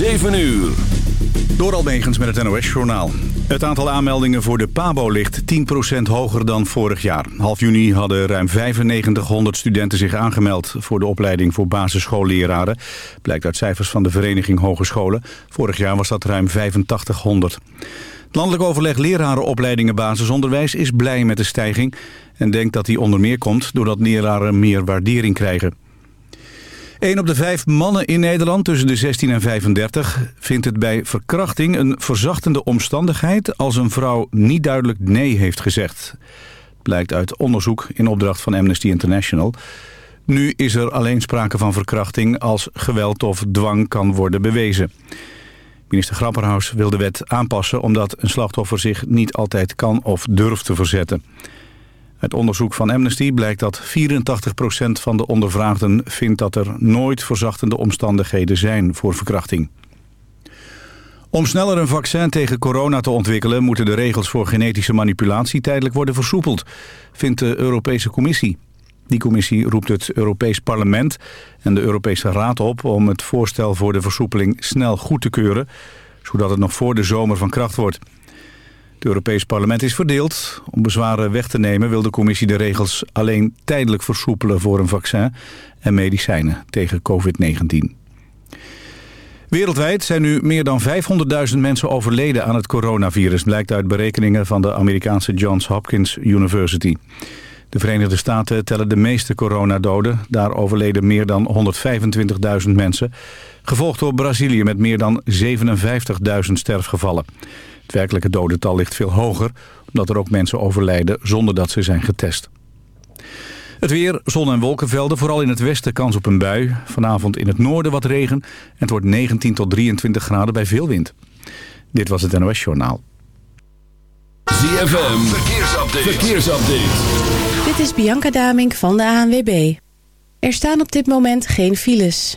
7 uur. Door Almegens met het NOS-journaal. Het aantal aanmeldingen voor de PABO ligt 10% hoger dan vorig jaar. Half juni hadden ruim 9500 studenten zich aangemeld... voor de opleiding voor basisschoolleraren. Blijkt uit cijfers van de Vereniging Hogescholen. Vorig jaar was dat ruim 8500. Het landelijk overleg lerarenopleidingen basisonderwijs is blij met de stijging... en denkt dat die onder meer komt doordat leraren meer waardering krijgen. Een op de vijf mannen in Nederland tussen de 16 en 35 vindt het bij verkrachting een verzachtende omstandigheid als een vrouw niet duidelijk nee heeft gezegd. Blijkt uit onderzoek in opdracht van Amnesty International. Nu is er alleen sprake van verkrachting als geweld of dwang kan worden bewezen. Minister Grapperhaus wil de wet aanpassen omdat een slachtoffer zich niet altijd kan of durft te verzetten. Uit onderzoek van Amnesty blijkt dat 84% van de ondervraagden vindt dat er nooit verzachtende omstandigheden zijn voor verkrachting. Om sneller een vaccin tegen corona te ontwikkelen... moeten de regels voor genetische manipulatie tijdelijk worden versoepeld... vindt de Europese Commissie. Die commissie roept het Europees Parlement en de Europese Raad op... om het voorstel voor de versoepeling snel goed te keuren... zodat het nog voor de zomer van kracht wordt. Het Europees Parlement is verdeeld. Om bezwaren weg te nemen wil de commissie de regels alleen tijdelijk versoepelen voor een vaccin en medicijnen tegen COVID-19. Wereldwijd zijn nu meer dan 500.000 mensen overleden aan het coronavirus... blijkt uit berekeningen van de Amerikaanse Johns Hopkins University. De Verenigde Staten tellen de meeste coronadoden. Daar overleden meer dan 125.000 mensen. Gevolgd door Brazilië met meer dan 57.000 sterfgevallen. Het werkelijke dodental ligt veel hoger, omdat er ook mensen overlijden zonder dat ze zijn getest. Het weer, zon- en wolkenvelden, vooral in het westen kans op een bui. Vanavond in het noorden wat regen en het wordt 19 tot 23 graden bij veel wind. Dit was het NOS Journaal. ZFM, verkeersupdate. verkeersupdate. Dit is Bianca Damink van de ANWB. Er staan op dit moment geen files.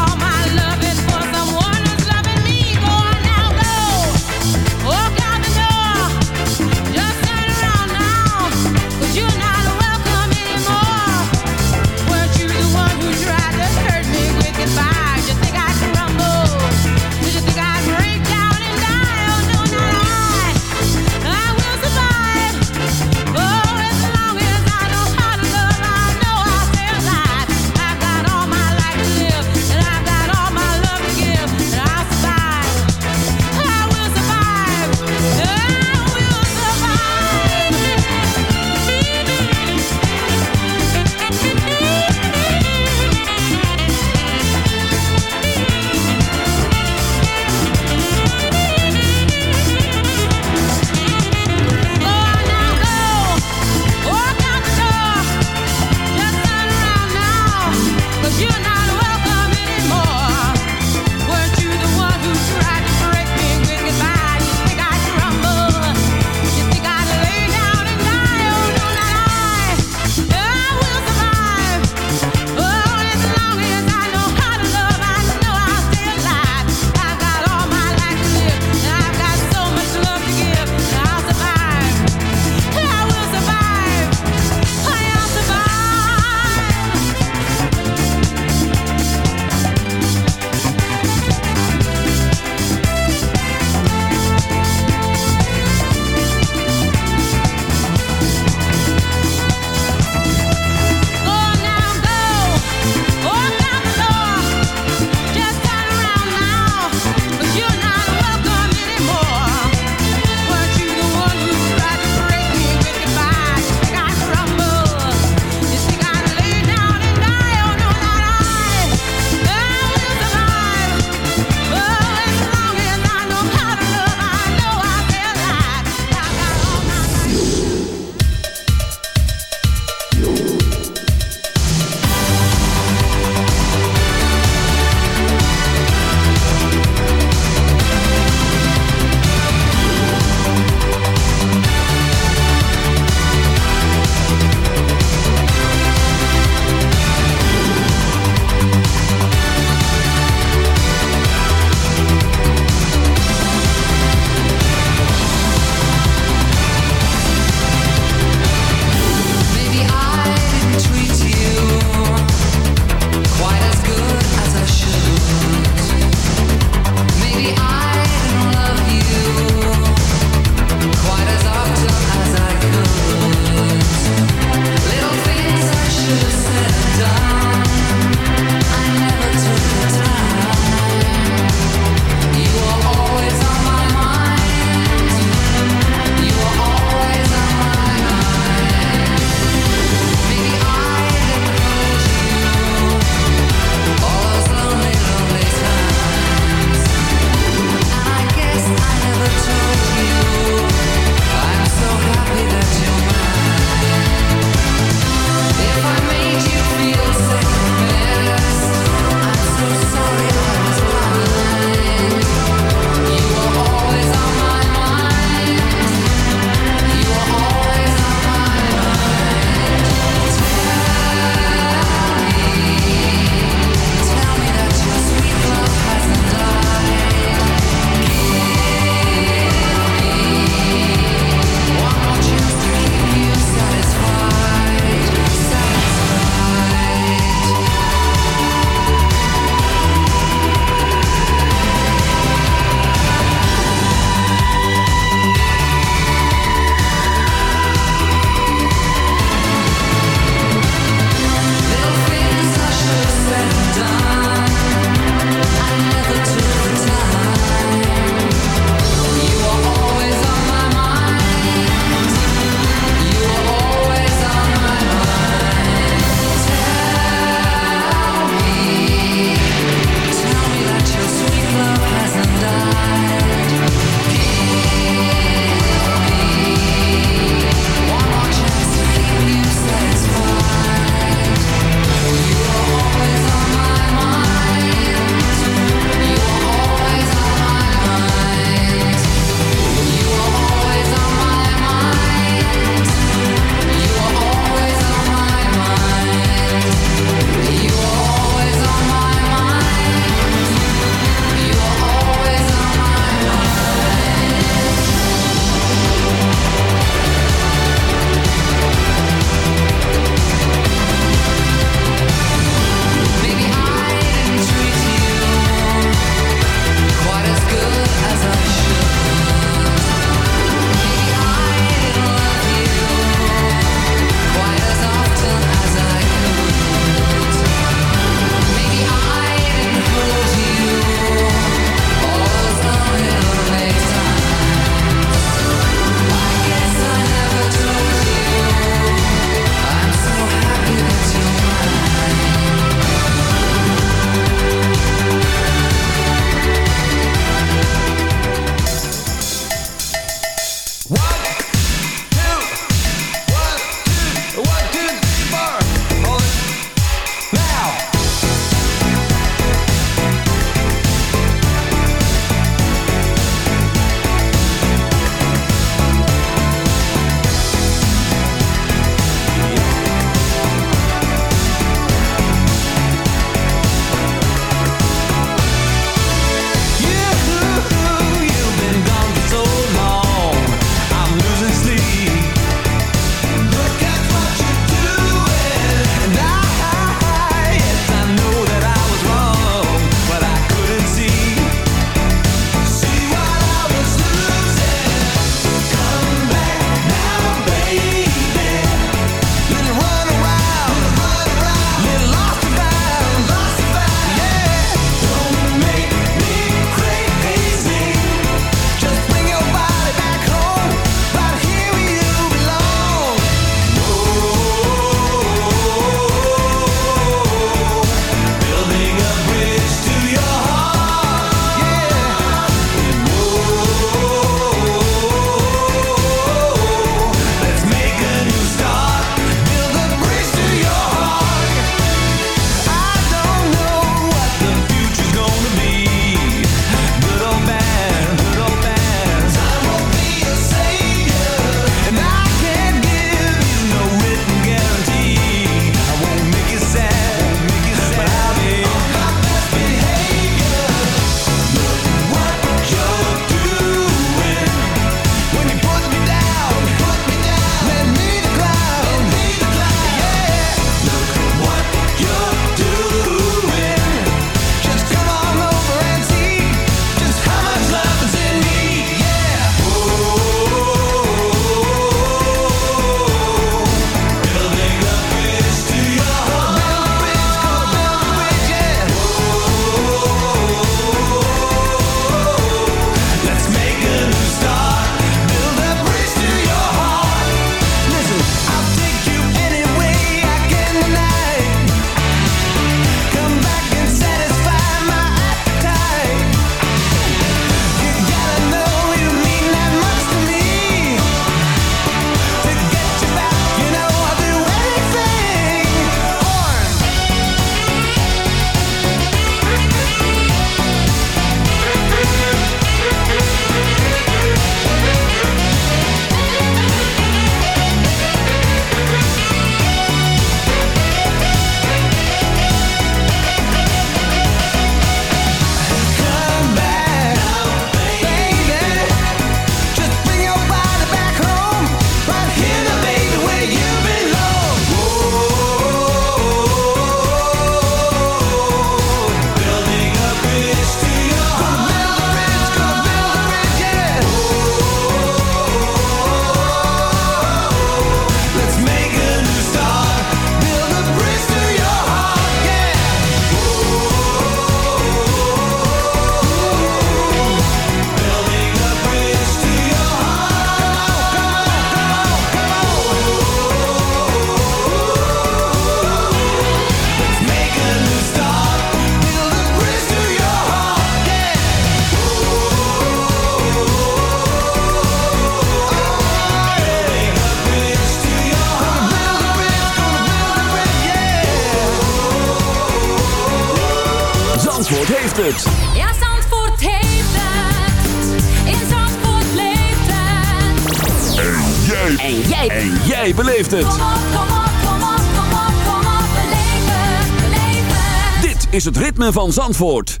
Van Zandvoort.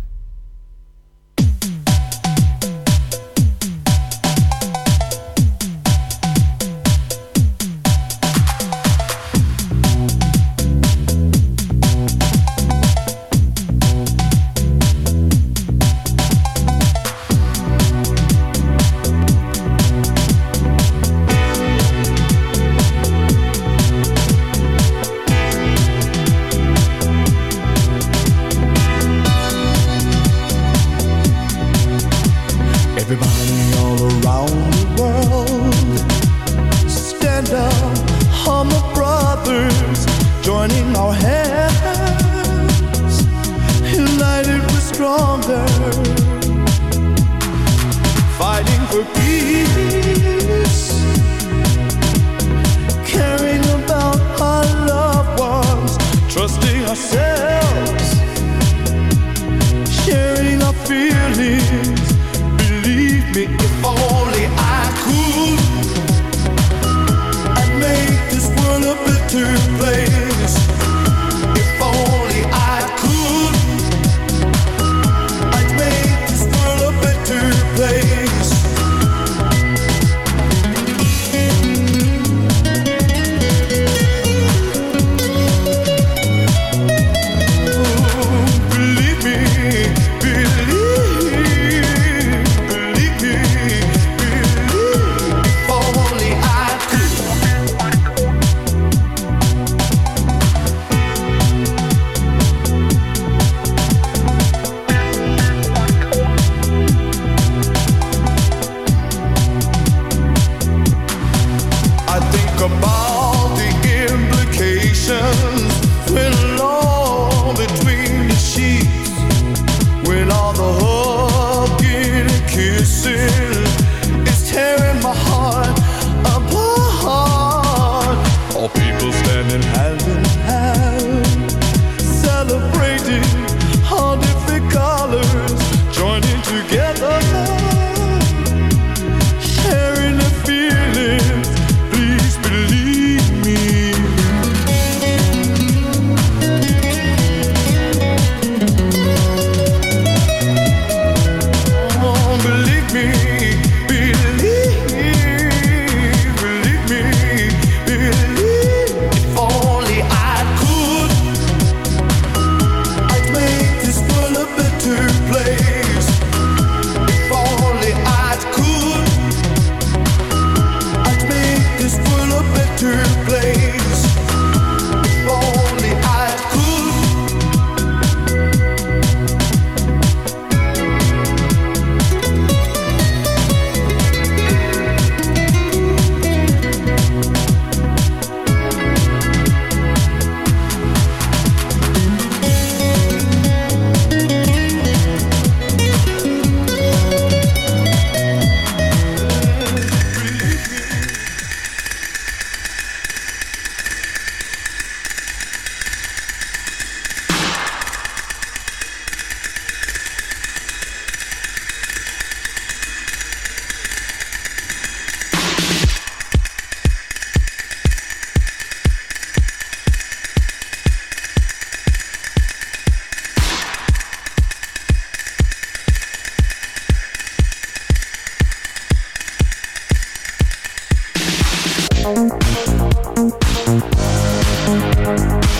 Kissing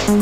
in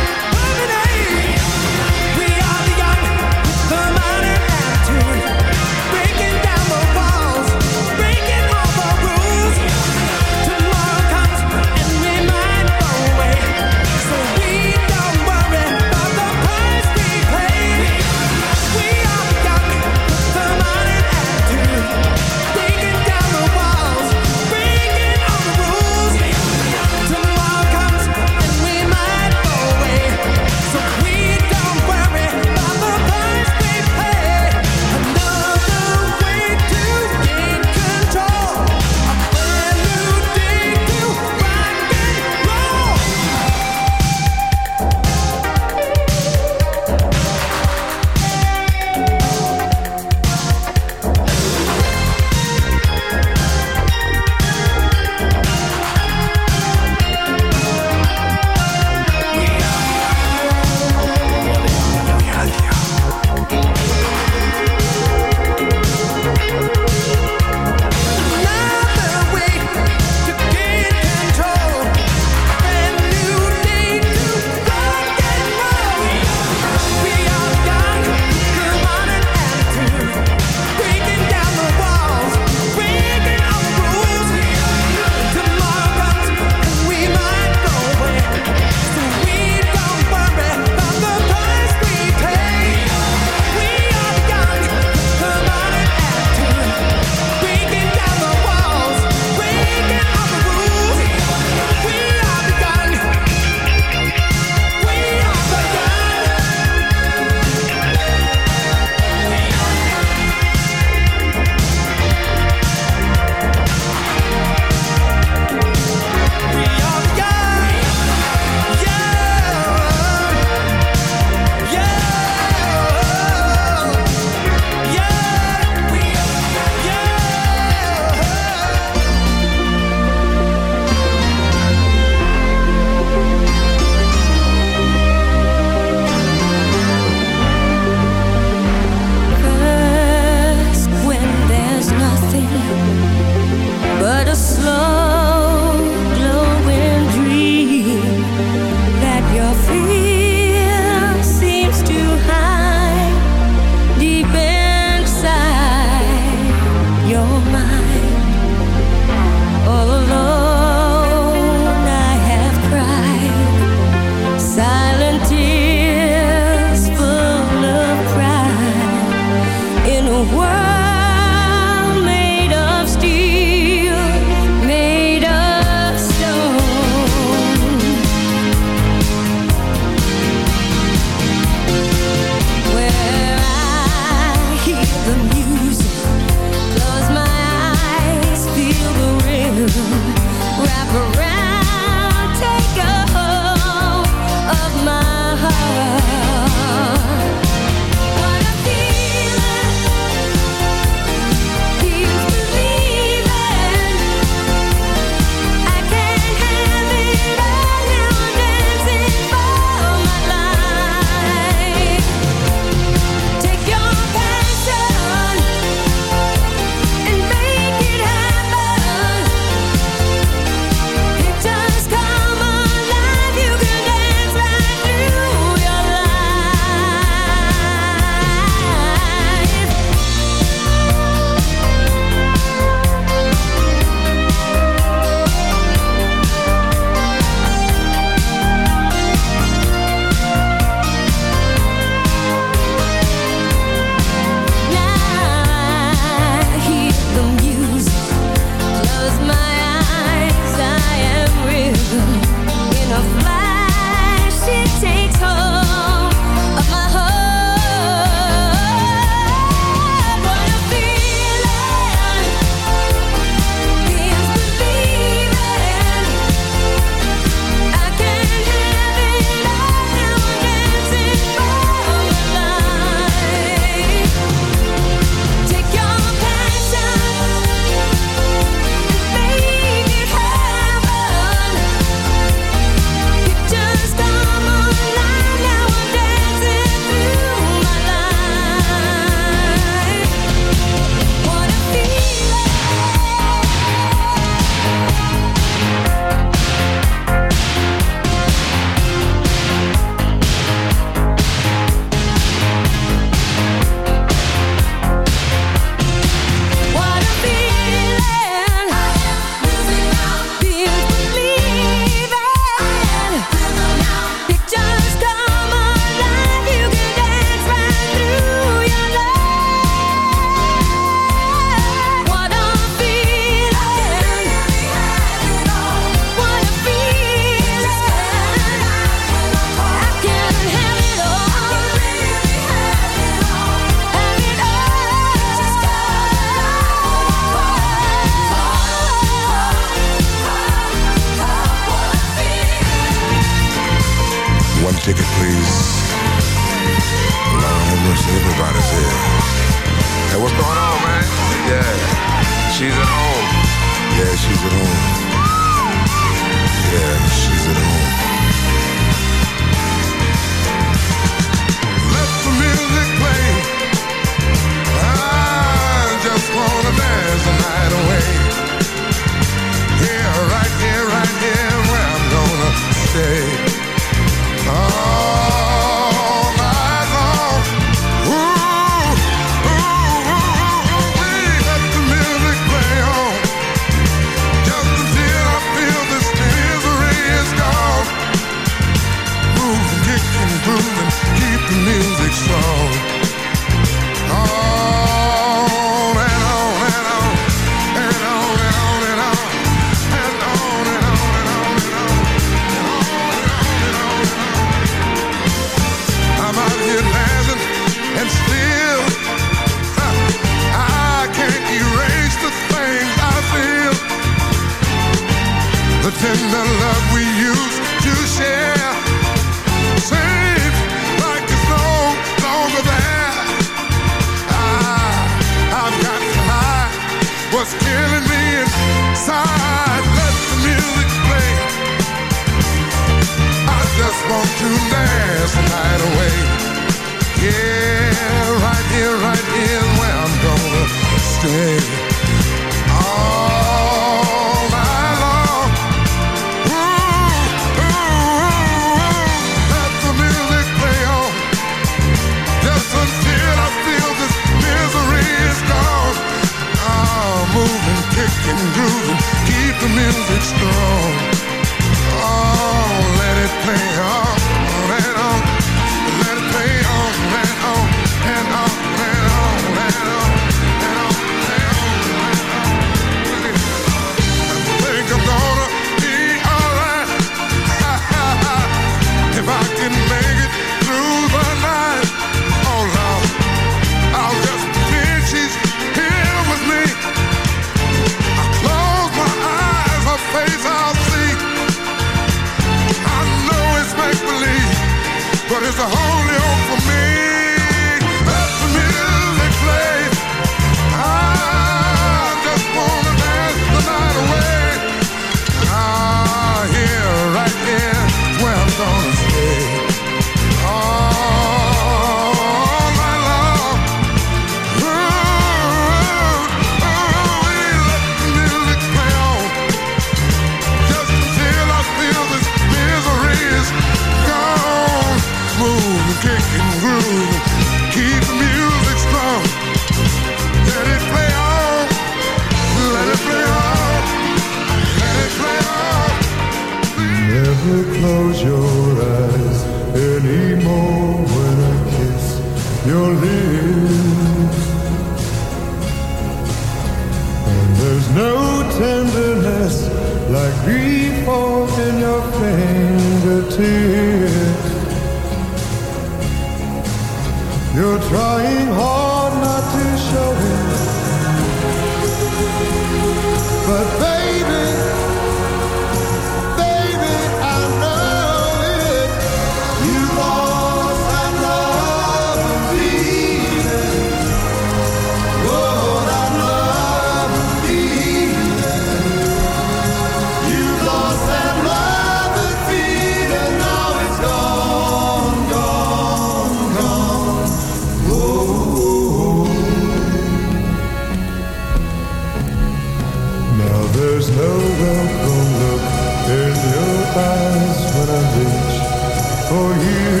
There's no welcome look in your eyes when I reach for you.